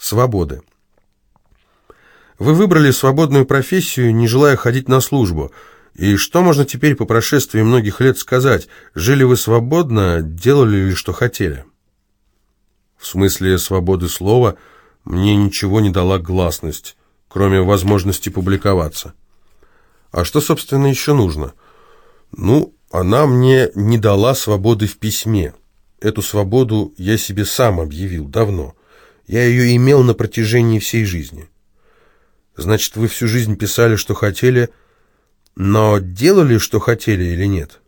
Свободы. Вы выбрали свободную профессию, не желая ходить на службу. И что можно теперь по прошествии многих лет сказать? Жили вы свободно, делали ли что хотели? В смысле свободы слова мне ничего не дала гласность, кроме возможности публиковаться. А что, собственно, еще нужно? Ну, она мне не дала свободы в письме. Эту свободу я себе сам объявил давно. Я ее имел на протяжении всей жизни. Значит, вы всю жизнь писали, что хотели, но делали, что хотели или нет?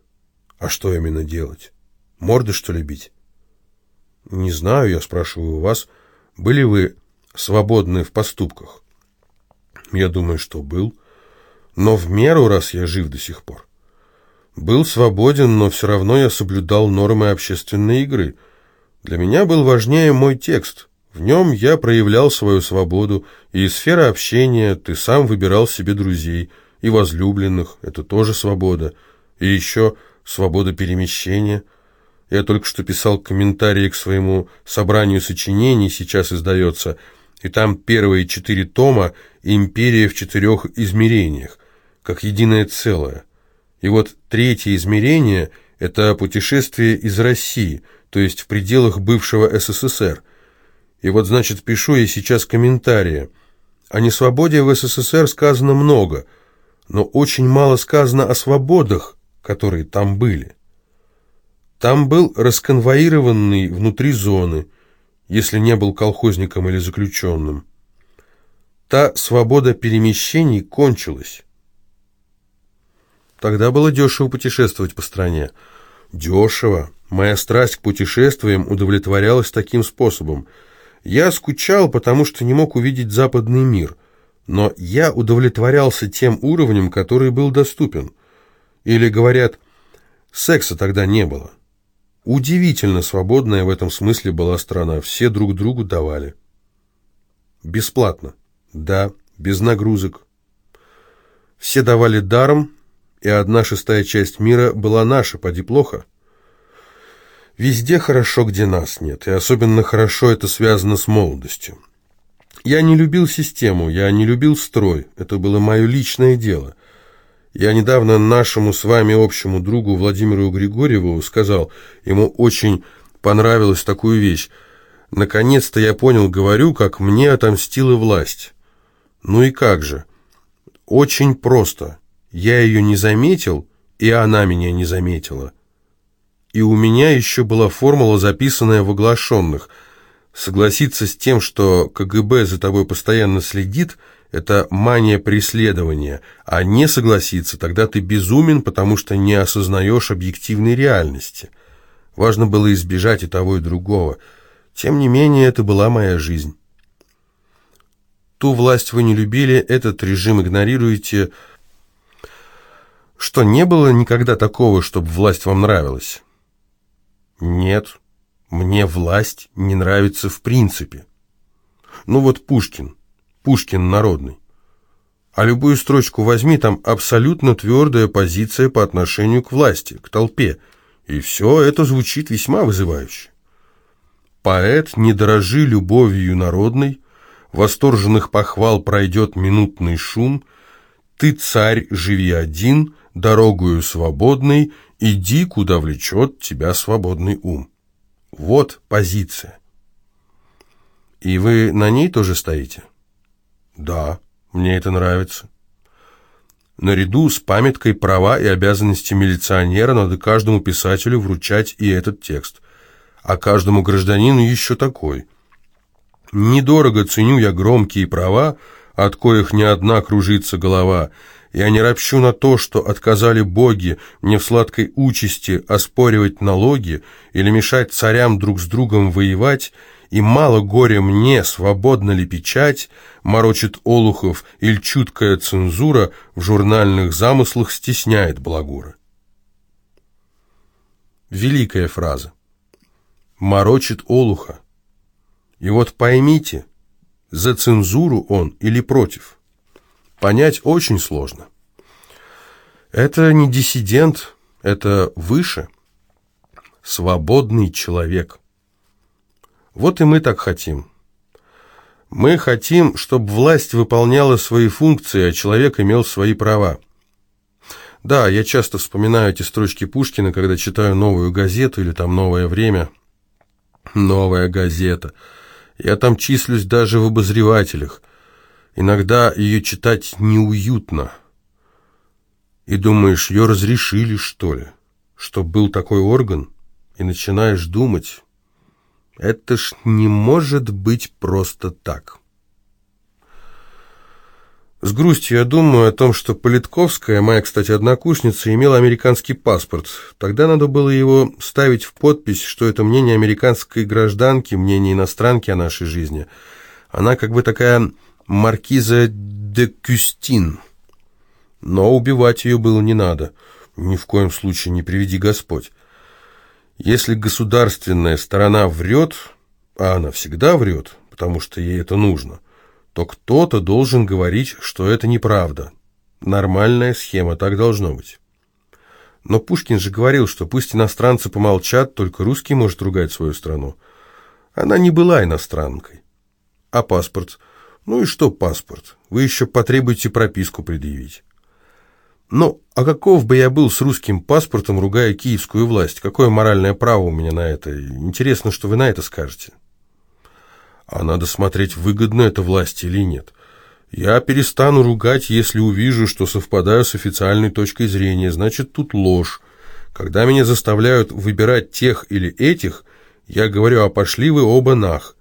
А что именно делать? Морды, что ли, бить? Не знаю, я спрашиваю у вас, были вы свободны в поступках? Я думаю, что был, но в меру, раз я жив до сих пор. Был свободен, но все равно я соблюдал нормы общественной игры. Для меня был важнее мой текст. В нем я проявлял свою свободу, и из сферы общения ты сам выбирал себе друзей и возлюбленных, это тоже свобода. И еще свобода перемещения. Я только что писал комментарии к своему собранию сочинений, сейчас издается, и там первые четыре тома «Империя в четырех измерениях», как единое целое. И вот третье измерение – это путешествие из России, то есть в пределах бывшего СССР. И вот, значит, пишу я сейчас комментарии. О несвободе в СССР сказано много, но очень мало сказано о свободах, которые там были. Там был расконвоированный внутри зоны, если не был колхозником или заключенным. Та свобода перемещений кончилась. Тогда было дешево путешествовать по стране. Дешево. Моя страсть к путешествиям удовлетворялась таким способом. Я скучал, потому что не мог увидеть западный мир. Но я удовлетворялся тем уровнем, который был доступен. Или, говорят, секса тогда не было. Удивительно свободная в этом смысле была страна. Все друг другу давали. Бесплатно. Да, без нагрузок. Все давали даром, и одна шестая часть мира была наша, поди плохо. Везде хорошо, где нас нет, и особенно хорошо это связано с молодостью. Я не любил систему, я не любил строй, это было мое личное дело. Я недавно нашему с вами общему другу Владимиру Григорьеву сказал, ему очень понравилась такую вещь. Наконец-то я понял, говорю, как мне отомстила власть. Ну и как же? Очень просто. Я ее не заметил, и она меня не заметила. И у меня еще была формула, записанная в оглашенных. Согласиться с тем, что КГБ за тобой постоянно следит, это мания преследования, а не согласиться, тогда ты безумен, потому что не осознаешь объективной реальности. Важно было избежать и того, и другого. Тем не менее, это была моя жизнь. Ту власть вы не любили, этот режим игнорируете, что не было никогда такого, чтобы власть вам нравилась? Нет, мне власть не нравится в принципе. Ну вот Пушкин, Пушкин народный. А любую строчку возьми, там абсолютно твердая позиция по отношению к власти, к толпе. И все это звучит весьма вызывающе. Поэт, не дорожи любовью народной, восторженных похвал пройдет минутный шум, ты, царь, живи один, дорогою свободной, иди, куда влечет тебя свободный ум. Вот позиция. И вы на ней тоже стоите? Да, мне это нравится. Наряду с памяткой права и обязанности милиционера надо каждому писателю вручать и этот текст, а каждому гражданину еще такой. Недорого ценю я громкие права, от коих ни одна кружится голова, я не ропщу на то, что отказали боги мне в сладкой участи оспоривать налоги или мешать царям друг с другом воевать, и мало горя мне, свободно ли печать, морочит Олухов, или чуткая цензура в журнальных замыслах стесняет Благура. Великая фраза. Морочит Олуха. И вот поймите, за цензуру он или против – Понять очень сложно. Это не диссидент, это выше. Свободный человек. Вот и мы так хотим. Мы хотим, чтобы власть выполняла свои функции, а человек имел свои права. Да, я часто вспоминаю эти строчки Пушкина, когда читаю новую газету или там «Новое время». Новая газета. Я там числюсь даже в обозревателях. Иногда ее читать неуютно. И думаешь, ее разрешили, что ли? Что был такой орган? И начинаешь думать, это ж не может быть просто так. С грустью я думаю о том, что Политковская, моя, кстати, однокурсница, имела американский паспорт. Тогда надо было его ставить в подпись, что это мнение американской гражданки, мнение иностранки о нашей жизни. Она как бы такая маркиза де Кюстин. Но убивать ее было не надо. Ни в коем случае не приведи Господь. Если государственная сторона врет, а она всегда врет, потому что ей это нужно, то кто-то должен говорить, что это неправда. Нормальная схема, так должно быть. Но Пушкин же говорил, что пусть иностранцы помолчат, только русский может ругать свою страну. Она не была иностранкой. А паспорт? Ну и что паспорт? Вы еще потребуете прописку предъявить. Ну, а каков бы я был с русским паспортом, ругая киевскую власть? Какое моральное право у меня на это? Интересно, что вы на это скажете. А надо смотреть, выгодно это власти или нет. Я перестану ругать, если увижу, что совпадаю с официальной точкой зрения. Значит, тут ложь. Когда меня заставляют выбирать тех или этих, я говорю, а пошли вы оба нах.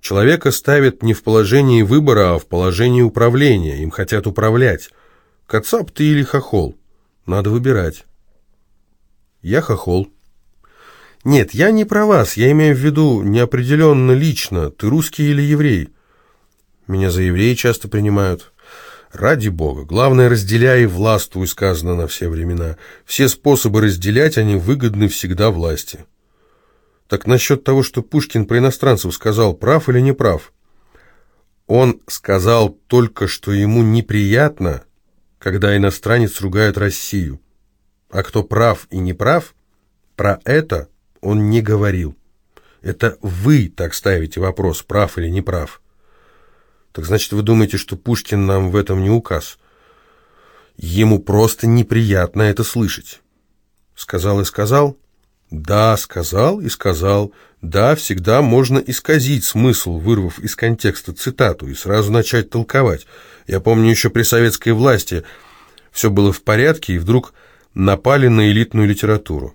Человека ставят не в положении выбора, а в положении управления. Им хотят управлять. Кацап ты или хохол? Надо выбирать. Я хохол. Нет, я не про вас, я имею в виду неопределенно лично, ты русский или еврей. Меня за евреи часто принимают. Ради бога, главное, разделяй и властвуй, сказано на все времена. Все способы разделять, они выгодны всегда власти. Так насчет того, что Пушкин про иностранцев сказал, прав или не прав? Он сказал только, что ему неприятно, когда иностранец ругает Россию. А кто прав и не прав, про это он не говорил. Это вы так ставите вопрос, прав или не прав. Так значит, вы думаете, что Пушкин нам в этом не указ? Ему просто неприятно это слышать. Сказал и сказал? Да, сказал и сказал. Да, всегда можно исказить смысл, вырвав из контекста цитату, и сразу начать толковать. Я помню еще при советской власти все было в порядке, и вдруг напали на элитную литературу.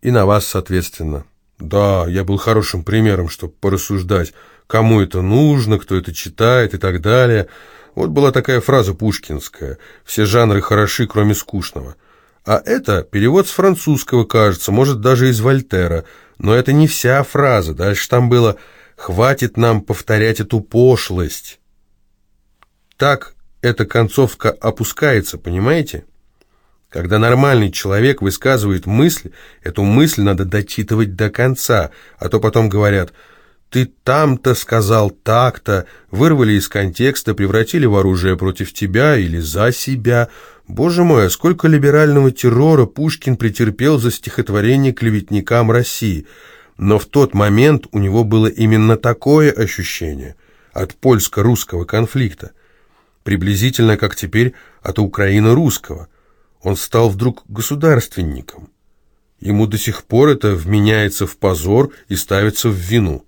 И на вас, соответственно. Да, я был хорошим примером, чтобы порассуждать, кому это нужно, кто это читает и так далее. Вот была такая фраза пушкинская «Все жанры хороши, кроме скучного». А это перевод с французского, кажется, может, даже из Вольтера. Но это не вся фраза. Дальше там было «Хватит нам повторять эту пошлость». Так эта концовка опускается, понимаете? Когда нормальный человек высказывает мысль, эту мысль надо дочитывать до конца, а то потом говорят «ты там-то сказал так-то», вырвали из контекста, превратили в оружие против тебя или за себя. Боже мой, а сколько либерального террора Пушкин претерпел за стихотворение клеветникам России. Но в тот момент у него было именно такое ощущение от польско-русского конфликта, приблизительно как теперь от украино-русского. Он стал вдруг государственником. Ему до сих пор это вменяется в позор и ставится в вину.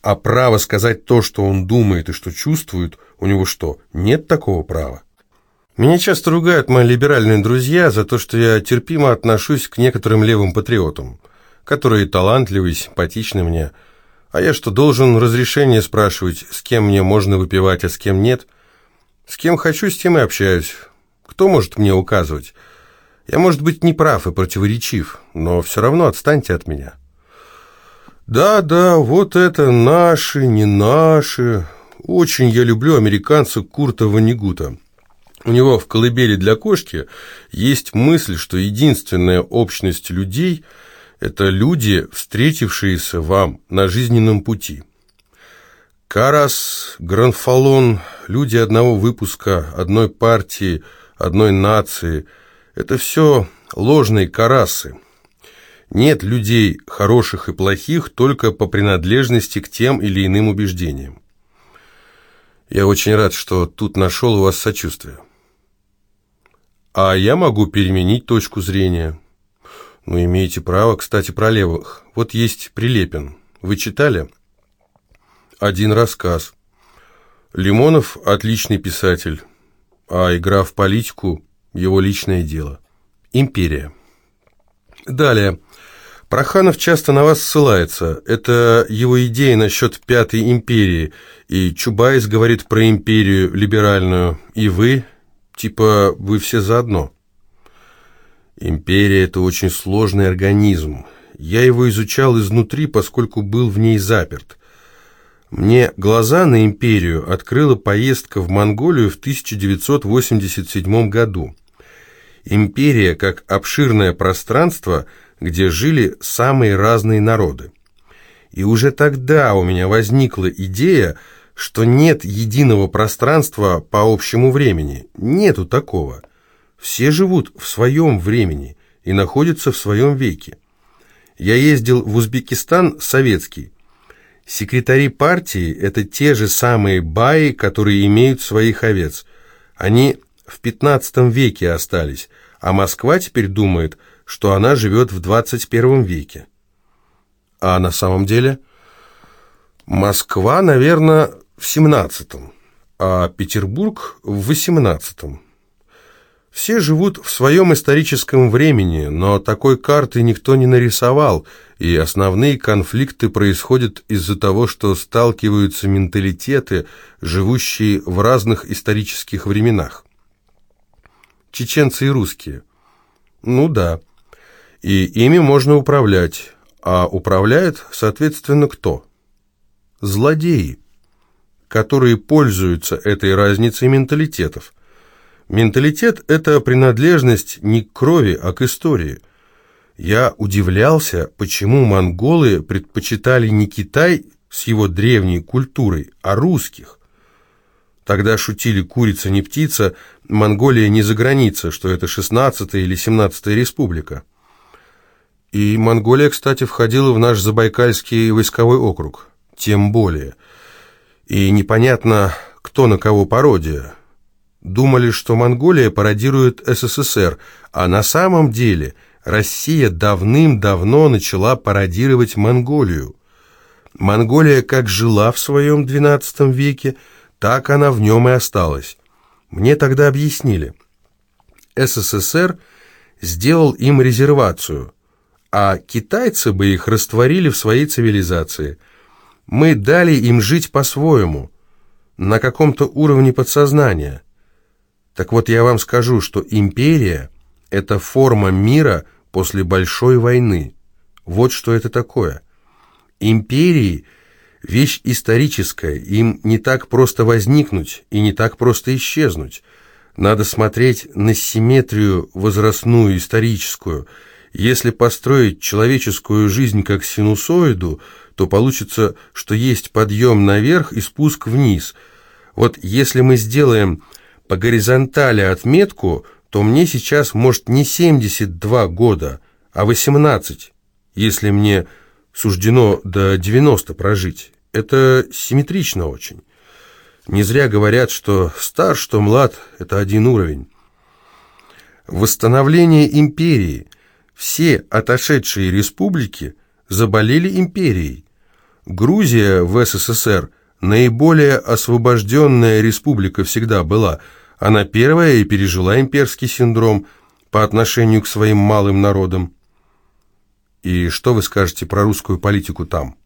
А право сказать то, что он думает и что чувствует, у него что, нет такого права? Меня часто ругают мои либеральные друзья за то, что я терпимо отношусь к некоторым левым патриотам, которые талантливы симпатичны мне. А я что, должен разрешение спрашивать, с кем мне можно выпивать, а с кем нет? С кем хочу, с тем и общаюсь. Кто может мне указывать? Я, может быть, не прав и противоречив, но все равно отстаньте от меня. Да, да, вот это наши, не наши. Очень я люблю американца Курта Ванигута. У него в «Колыбели для кошки» есть мысль, что единственная общность людей – это люди, встретившиеся вам на жизненном пути. Карас, Гранфалон, люди одного выпуска, одной партии – одной нации. Это все ложные карасы. Нет людей хороших и плохих только по принадлежности к тем или иным убеждениям. Я очень рад, что тут нашел у вас сочувствие. А я могу переменить точку зрения. Ну, имеете право, кстати, про левых. Вот есть Прилепин. Вы читали? Один рассказ. Лимонов – отличный писатель, а игра в политику – его личное дело. Империя. Далее. Проханов часто на вас ссылается. Это его идея насчет Пятой империи. И Чубайс говорит про империю либеральную. И вы, типа, вы все заодно. Империя – это очень сложный организм. Я его изучал изнутри, поскольку был в ней заперт. Мне глаза на империю открыла поездка в Монголию в 1987 году. Империя как обширное пространство – где жили самые разные народы. И уже тогда у меня возникла идея, что нет единого пространства по общему времени. Нету такого. Все живут в своем времени и находятся в своем веке. Я ездил в Узбекистан советский. Секретари партии – это те же самые баи, которые имеют своих овец. Они в 15 веке остались, а Москва теперь думает – что она живет в 21 веке. А на самом деле Москва, наверное, в 17 а Петербург в 18 Все живут в своем историческом времени, но такой карты никто не нарисовал, и основные конфликты происходят из-за того, что сталкиваются менталитеты, живущие в разных исторических временах. Чеченцы и русские. Ну да, и ими можно управлять. А управляет, соответственно, кто? Злодеи, которые пользуются этой разницей менталитетов. Менталитет – это принадлежность не к крови, а к истории. Я удивлялся, почему монголы предпочитали не Китай с его древней культурой, а русских. Тогда шутили «курица не птица», Монголия не за граница, что это 16-я или 17-я республика. И Монголия, кстати, входила в наш Забайкальский войсковой округ. Тем более. И непонятно, кто на кого пародия. Думали, что Монголия пародирует СССР, а на самом деле Россия давным-давно начала пародировать Монголию. Монголия как жила в своем XII веке, так она в нем и осталась. Мне тогда объяснили. СССР сделал им резервацию – а китайцы бы их растворили в своей цивилизации. Мы дали им жить по-своему, на каком-то уровне подсознания. Так вот я вам скажу, что империя – это форма мира после большой войны. Вот что это такое. Империи – вещь историческая, им не так просто возникнуть и не так просто исчезнуть. Надо смотреть на симметрию возрастную, историческую – если построить человеческую жизнь как синусоиду, то получится, что есть подъем наверх и спуск вниз. Вот если мы сделаем по горизонтали отметку, то мне сейчас может не 72 года, а 18, если мне суждено до 90 прожить. Это симметрично очень. Не зря говорят, что стар, что млад – это один уровень. Восстановление империи – все отошедшие республики заболели империей. Грузия в СССР наиболее освобожденная республика всегда была. Она первая и пережила имперский синдром по отношению к своим малым народам. И что вы скажете про русскую политику там?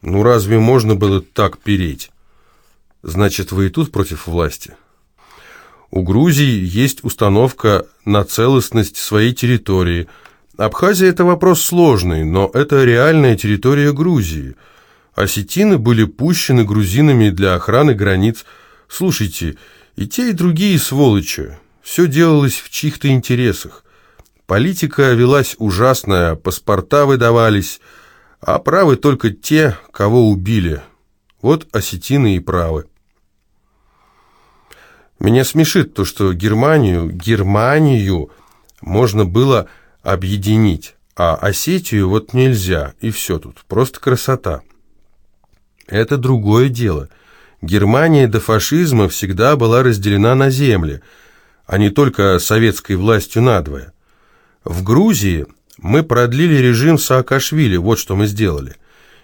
Ну разве можно было так переть? Значит, вы и тут против власти?» У Грузии есть установка на целостность своей территории. Абхазия – это вопрос сложный, но это реальная территория Грузии. Осетины были пущены грузинами для охраны границ. Слушайте, и те, и другие сволочи. Все делалось в чьих-то интересах. Политика велась ужасная, паспорта выдавались, а правы только те, кого убили. Вот осетины и правы. Меня смешит то, что Германию, Германию можно было объединить, а Осетию вот нельзя, и все тут, просто красота. Это другое дело. Германия до фашизма всегда была разделена на земли, а не только советской властью надвое. В Грузии мы продлили режим Саакашвили, вот что мы сделали.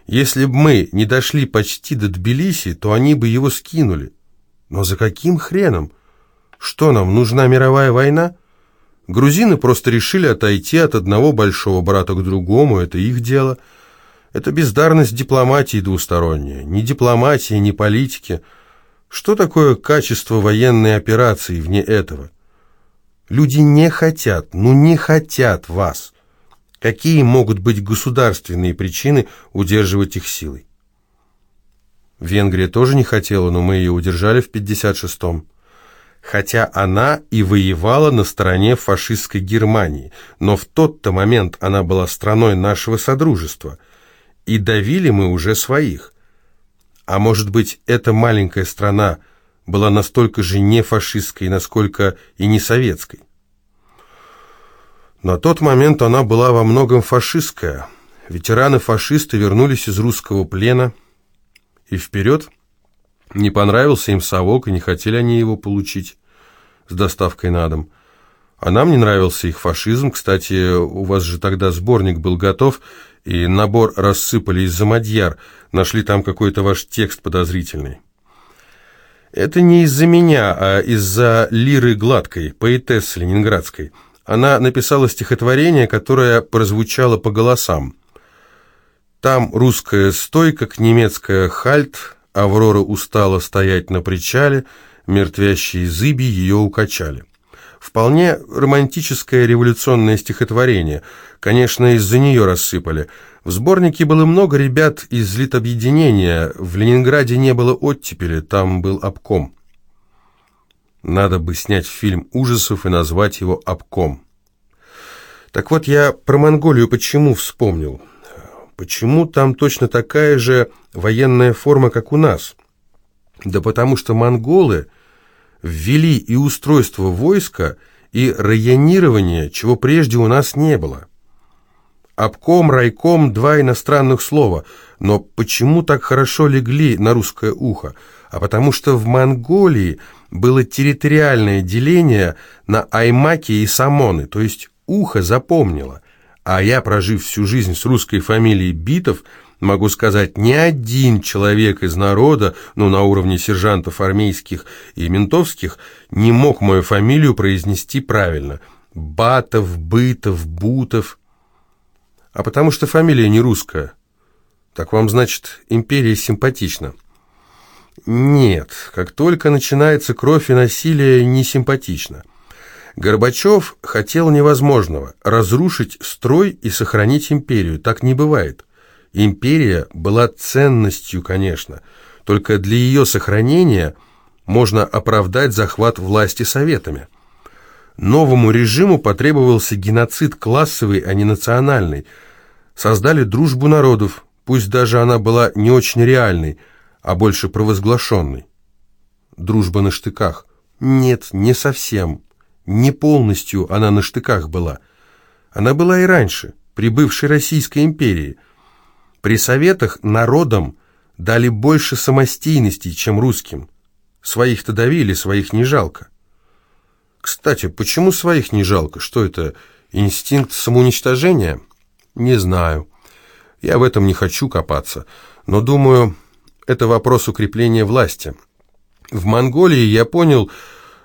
Если бы мы не дошли почти до Тбилиси, то они бы его скинули. Но за каким хреном? Что нам, нужна мировая война? Грузины просто решили отойти от одного большого брата к другому, это их дело. Это бездарность дипломатии двусторонняя. Ни дипломатии, ни политики. Что такое качество военной операции вне этого? Люди не хотят, ну не хотят вас. Какие могут быть государственные причины удерживать их силой? Венгрия тоже не хотела, но мы ее удержали в 56-м хотя она и воевала на стороне фашистской Германии, но в тот-то момент она была страной нашего Содружества, и давили мы уже своих. А может быть, эта маленькая страна была настолько же не фашистской, насколько и не советской? На тот момент она была во многом фашистская. Ветераны-фашисты вернулись из русского плена и вперед – не понравился им совок, и не хотели они его получить с доставкой на дом. А нам не нравился их фашизм. Кстати, у вас же тогда сборник был готов, и набор рассыпали из-за мадьяр. Нашли там какой-то ваш текст подозрительный. Это не из-за меня, а из-за Лиры Гладкой, поэтессы ленинградской. Она написала стихотворение, которое прозвучало по голосам. Там русская стойка, немецкая хальт, Аврора устала стоять на причале, мертвящие зыби ее укачали. Вполне романтическое революционное стихотворение. Конечно, из-за нее рассыпали. В сборнике было много ребят из литобъединения. В Ленинграде не было оттепели, там был обком. Надо бы снять фильм ужасов и назвать его «Обком». Так вот, я про Монголию почему вспомнил? Почему там точно такая же военная форма, как у нас? Да потому что монголы ввели и устройство войска, и районирование, чего прежде у нас не было. Обком, райком – два иностранных слова, но почему так хорошо легли на русское ухо? А потому что в Монголии было территориальное деление на Аймаки и Самоны, то есть ухо запомнило. А я, прожив всю жизнь с русской фамилией Битов, могу сказать, ни один человек из народа, ну, на уровне сержантов армейских и ментовских, не мог мою фамилию произнести правильно. Батов, Бытов, Бутов. А потому что фамилия не русская. Так вам, значит, империя симпатична? Нет, как только начинается кровь и насилие, не симпатично. Горбачев хотел невозможного – разрушить строй и сохранить империю. Так не бывает. Империя была ценностью, конечно, только для ее сохранения можно оправдать захват власти советами. Новому режиму потребовался геноцид классовый, а не национальный. Создали дружбу народов, пусть даже она была не очень реальной, а больше провозглашенной. Дружба на штыках. Нет, не совсем. Не полностью она на штыках была. Она была и раньше, при бывшей Российской империи. При советах народам дали больше самостийности, чем русским. Своих-то давили, своих не жалко. Кстати, почему своих не жалко? Что это, инстинкт самоуничтожения? Не знаю. Я в этом не хочу копаться. Но думаю, это вопрос укрепления власти. В Монголии я понял,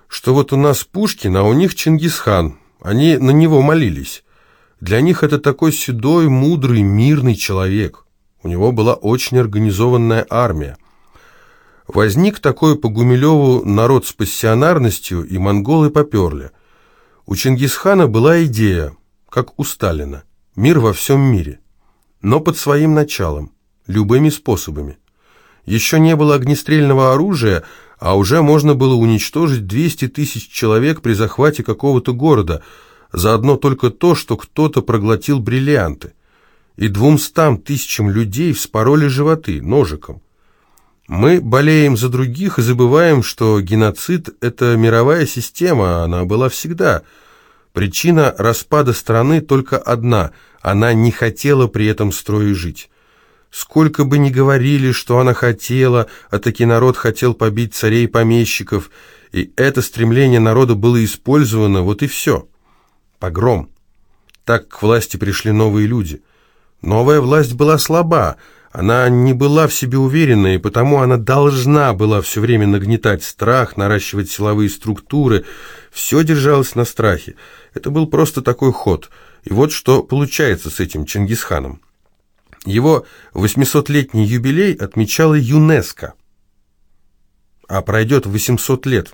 что вот у нас Пушкин, а у них Чингисхан. Они на него молились. Для них это такой седой, мудрый, мирный человек. У него была очень организованная армия. Возник такой по Гумилеву народ с пассионарностью, и монголы поперли. У Чингисхана была идея, как у Сталина, мир во всем мире, но под своим началом, любыми способами. Еще не было огнестрельного оружия, а уже можно было уничтожить 200 тысяч человек при захвате какого-то города, заодно только то, что кто-то проглотил бриллианты. И двумстам тысячам людей вспороли животы ножиком. Мы болеем за других и забываем, что геноцид – это мировая система, она была всегда. Причина распада страны только одна – она не хотела при этом строе жить. Сколько бы ни говорили, что она хотела, а таки народ хотел побить царей и помещиков, и это стремление народа было использовано, вот и все. Погром. Так к власти пришли новые люди. Новая власть была слаба, она не была в себе уверена, и потому она должна была все время нагнетать страх, наращивать силовые структуры. Все держалось на страхе. Это был просто такой ход. И вот что получается с этим Чингисханом. Его 800-летний юбилей отмечала ЮНЕСКО. А пройдет 800 лет.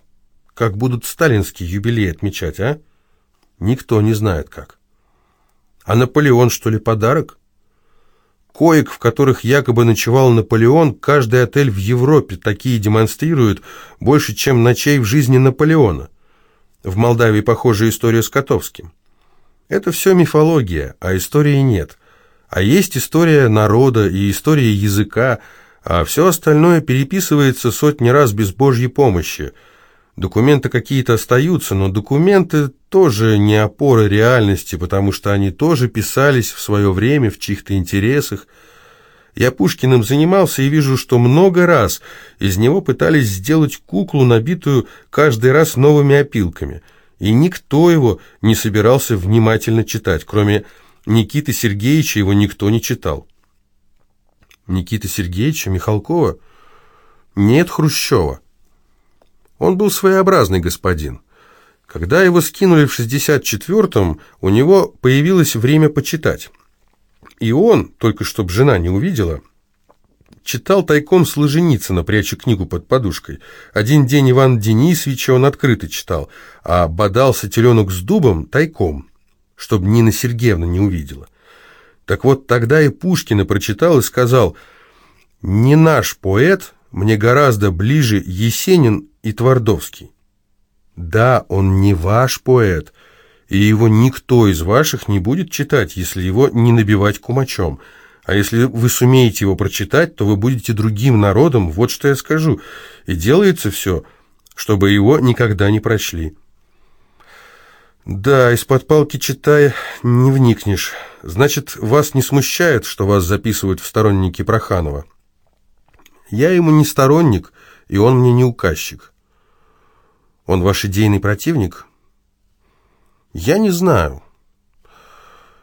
Как будут сталинский юбилей отмечать, а? Никто не знает как. А Наполеон, что ли, подарок? Коек, в которых якобы ночевал Наполеон, каждый отель в Европе такие демонстрирует больше, чем ночей в жизни Наполеона. В Молдавии похожая история с Котовским. Это все мифология, а истории нет. А есть история народа и история языка, а все остальное переписывается сотни раз без Божьей помощи – Документы какие-то остаются, но документы тоже не опора реальности, потому что они тоже писались в свое время в чьих-то интересах. Я Пушкиным занимался и вижу, что много раз из него пытались сделать куклу, набитую каждый раз новыми опилками. И никто его не собирался внимательно читать, кроме Никиты Сергеевича его никто не читал. Никита Сергеевича Михалкова? Нет Хрущева. Он был своеобразный господин. Когда его скинули в 64-м, у него появилось время почитать. И он, только чтобы жена не увидела, читал тайком Солженицына, пряча книгу под подушкой. Один день Иван Денисовича он открыто читал, а бодался теленок с дубом тайком, чтобы Нина Сергеевна не увидела. Так вот, тогда и Пушкина прочитал и сказал, «Не наш поэт, мне гораздо ближе Есенин и Твардовский. Да, он не ваш поэт, и его никто из ваших не будет читать, если его не набивать кумачом. А если вы сумеете его прочитать, то вы будете другим народом, вот что я скажу. И делается все, чтобы его никогда не прочли. Да, из-под палки читая, не вникнешь. Значит, вас не смущает, что вас записывают в сторонники Проханова? Я ему не сторонник, и он мне не указчик. Он ваш идейный противник? Я не знаю.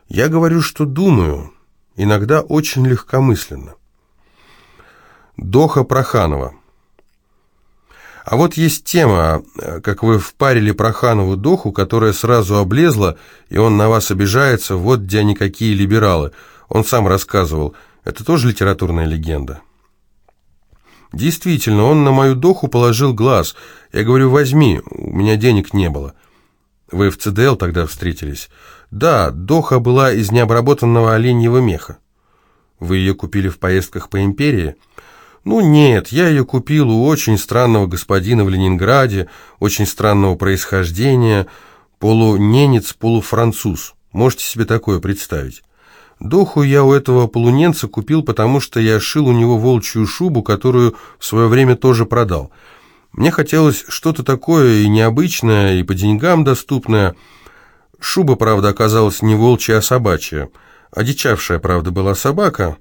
Я говорю, что думаю, иногда очень легкомысленно. Доха Проханова. А вот есть тема, как вы впарили Проханову Доху, которая сразу облезла, и он на вас обижается, вот где они какие либералы. Он сам рассказывал. Это тоже литературная легенда. Действительно, он на мою доху положил глаз. Я говорю, возьми, у меня денег не было. Вы в ЦДЛ тогда встретились? Да, доха была из необработанного оленьего меха. Вы ее купили в поездках по империи? Ну нет, я ее купил у очень странного господина в Ленинграде, очень странного происхождения, полуненец, полуфранцуз. Можете себе такое представить? Доху я у этого полуненца купил, потому что я шил у него волчью шубу, которую в свое время тоже продал. Мне хотелось что-то такое и необычное, и по деньгам доступное. Шуба, правда, оказалась не волчья, а собачья. Одичавшая, правда, была собака.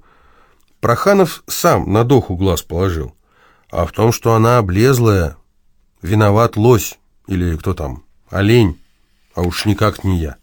Проханов сам на доху глаз положил. А в том, что она облезлая, виноват лось, или кто там, олень, а уж никак не я.